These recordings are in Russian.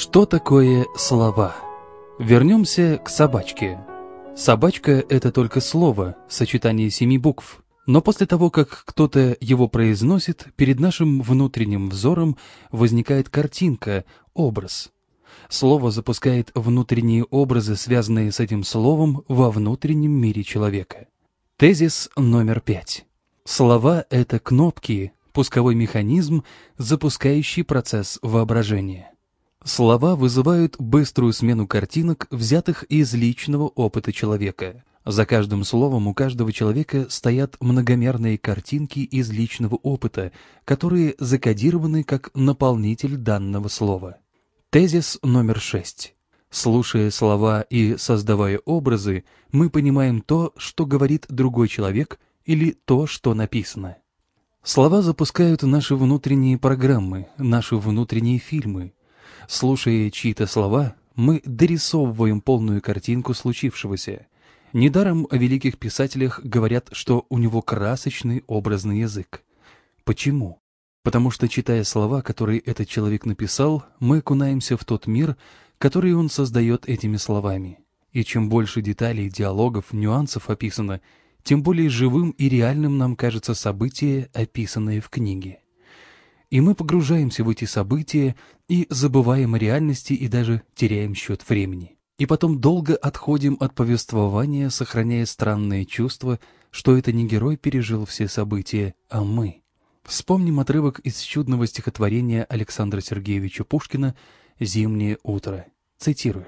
Что такое слова? Вернемся к собачке. Собачка – это только слово, сочетание семи букв. Но после того, как кто-то его произносит, перед нашим внутренним взором возникает картинка, образ. Слово запускает внутренние образы, связанные с этим словом во внутреннем мире человека. Тезис номер пять. Слова — это кнопки, пусковой механизм, запускающий процесс воображения. Слова вызывают быструю смену картинок, взятых из личного опыта человека. За каждым словом у каждого человека стоят многомерные картинки из личного опыта, которые закодированы как наполнитель данного слова. Тезис номер шесть. Слушая слова и создавая образы, мы понимаем то, что говорит другой человек, или то, что написано. Слова запускают наши внутренние программы, наши внутренние фильмы. Слушая чьи-то слова, мы дорисовываем полную картинку случившегося. Недаром о великих писателях говорят, что у него красочный образный язык. Почему? Потому что, читая слова, которые этот человек написал, мы окунаемся в тот мир, который он создает этими словами. И чем больше деталей, диалогов, нюансов описано, тем более живым и реальным нам кажется событие, описанное в книге. И мы погружаемся в эти события и забываем о реальности и даже теряем счет времени. И потом долго отходим от повествования, сохраняя странное чувство, что это не герой пережил все события, а мы. Вспомним отрывок из чудного стихотворения Александра Сергеевича Пушкина «Зимнее утро». Цитирую.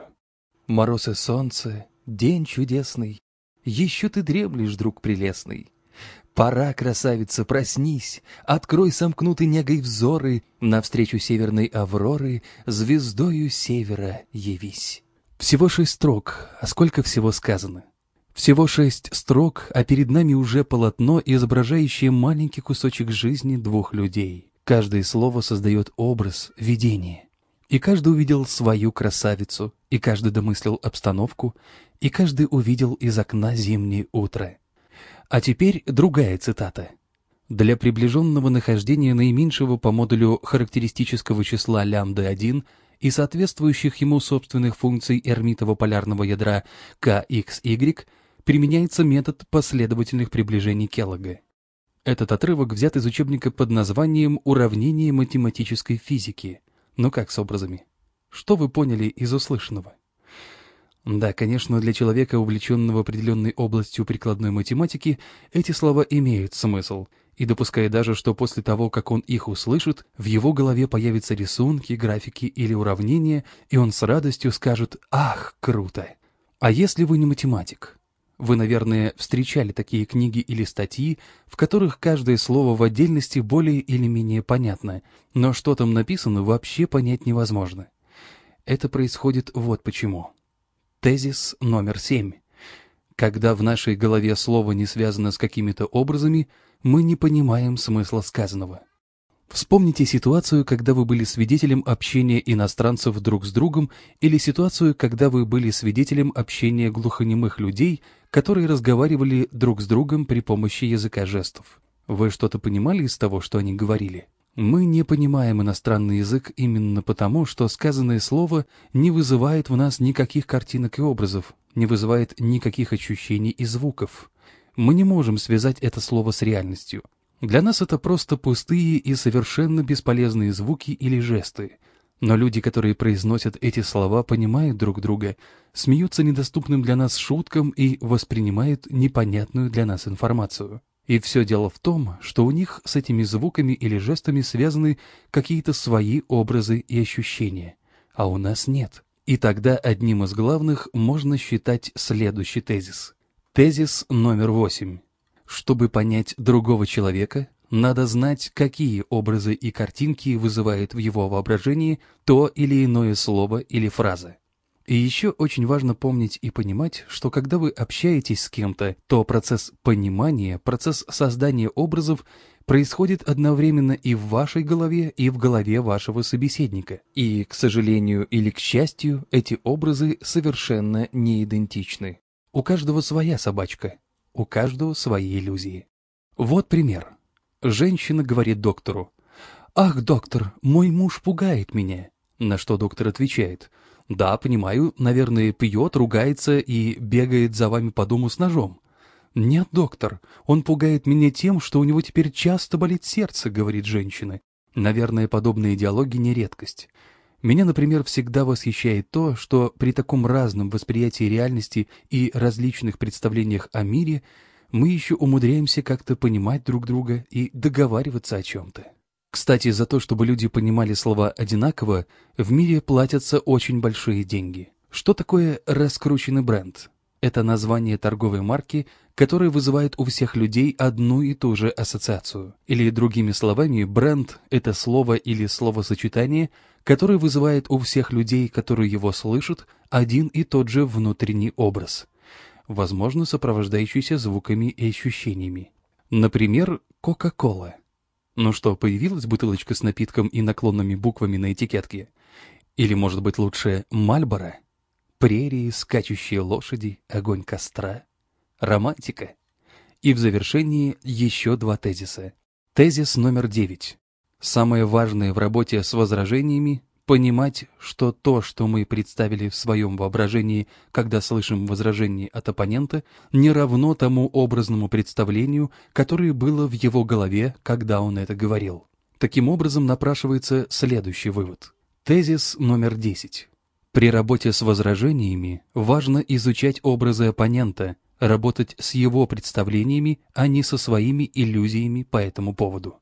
«Мороз и солнце, день чудесный, еще ты дремлешь, друг прелестный. Пора, красавица, проснись, Открой сомкнутый негой взоры, Навстречу северной авроры Звездою севера явись. Всего шесть строк, а сколько всего сказано? Всего шесть строк, а перед нами уже полотно, изображающее маленький кусочек жизни двух людей. Каждое слово создает образ, видение. И каждый увидел свою красавицу, и каждый домыслил обстановку, и каждый увидел из окна зимнее утро. А теперь другая цитата. Для приближенного нахождения наименьшего по модулю характеристического числа лямбда-1 и соответствующих ему собственных функций эрмитово полярного ядра KXY применяется метод последовательных приближений Келлога. Этот отрывок взят из учебника под названием «Уравнение математической физики». Ну как с образами? Что вы поняли из услышанного? Да, конечно, для человека, увлеченного определенной областью прикладной математики, эти слова имеют смысл, и допуская даже, что после того, как он их услышит, в его голове появятся рисунки, графики или уравнения, и он с радостью скажет «Ах, круто!». А если вы не математик? Вы, наверное, встречали такие книги или статьи, в которых каждое слово в отдельности более или менее понятно, но что там написано, вообще понять невозможно. Это происходит вот почему. Тезис номер семь. Когда в нашей голове слово не связано с какими-то образами, мы не понимаем смысла сказанного. Вспомните ситуацию, когда вы были свидетелем общения иностранцев друг с другом, или ситуацию, когда вы были свидетелем общения глухонемых людей, которые разговаривали друг с другом при помощи языка жестов. Вы что-то понимали из того, что они говорили? Мы не понимаем иностранный язык именно потому, что сказанное слово не вызывает в нас никаких картинок и образов, не вызывает никаких ощущений и звуков. Мы не можем связать это слово с реальностью. Для нас это просто пустые и совершенно бесполезные звуки или жесты. Но люди, которые произносят эти слова, понимают друг друга, смеются недоступным для нас шуткам и воспринимают непонятную для нас информацию. И все дело в том, что у них с этими звуками или жестами связаны какие-то свои образы и ощущения, а у нас нет. И тогда одним из главных можно считать следующий тезис. Тезис номер восемь. Чтобы понять другого человека, надо знать, какие образы и картинки вызывает в его воображении то или иное слово или фраза. И еще очень важно помнить и понимать, что когда вы общаетесь с кем-то, то процесс понимания, процесс создания образов происходит одновременно и в вашей голове, и в голове вашего собеседника. И, к сожалению или к счастью, эти образы совершенно не идентичны. У каждого своя собачка, у каждого свои иллюзии. Вот пример. Женщина говорит доктору. «Ах, доктор, мой муж пугает меня. На что доктор отвечает, «Да, понимаю, наверное, пьет, ругается и бегает за вами по дому с ножом». «Нет, доктор, он пугает меня тем, что у него теперь часто болит сердце», — говорит женщина. Наверное, подобные диалоги не редкость. Меня, например, всегда восхищает то, что при таком разном восприятии реальности и различных представлениях о мире мы еще умудряемся как-то понимать друг друга и договариваться о чем-то. Кстати, за то, чтобы люди понимали слова одинаково, в мире платятся очень большие деньги. Что такое раскрученный бренд? Это название торговой марки, которая вызывает у всех людей одну и ту же ассоциацию. Или другими словами, бренд – это слово или словосочетание, которое вызывает у всех людей, которые его слышат, один и тот же внутренний образ, возможно, сопровождающийся звуками и ощущениями. Например, Кока-Кола. Ну что, появилась бутылочка с напитком и наклонными буквами на этикетке? Или, может быть, лучше Мальборо? Прерии, скачущие лошади, огонь костра. Романтика. И в завершении еще два тезиса. Тезис номер девять. Самое важное в работе с возражениями — понимать, что то, что мы представили в своем воображении, когда слышим возражение от оппонента, не равно тому образному представлению, которое было в его голове, когда он это говорил. Таким образом напрашивается следующий вывод. Тезис номер 10. При работе с возражениями важно изучать образы оппонента, работать с его представлениями, а не со своими иллюзиями по этому поводу.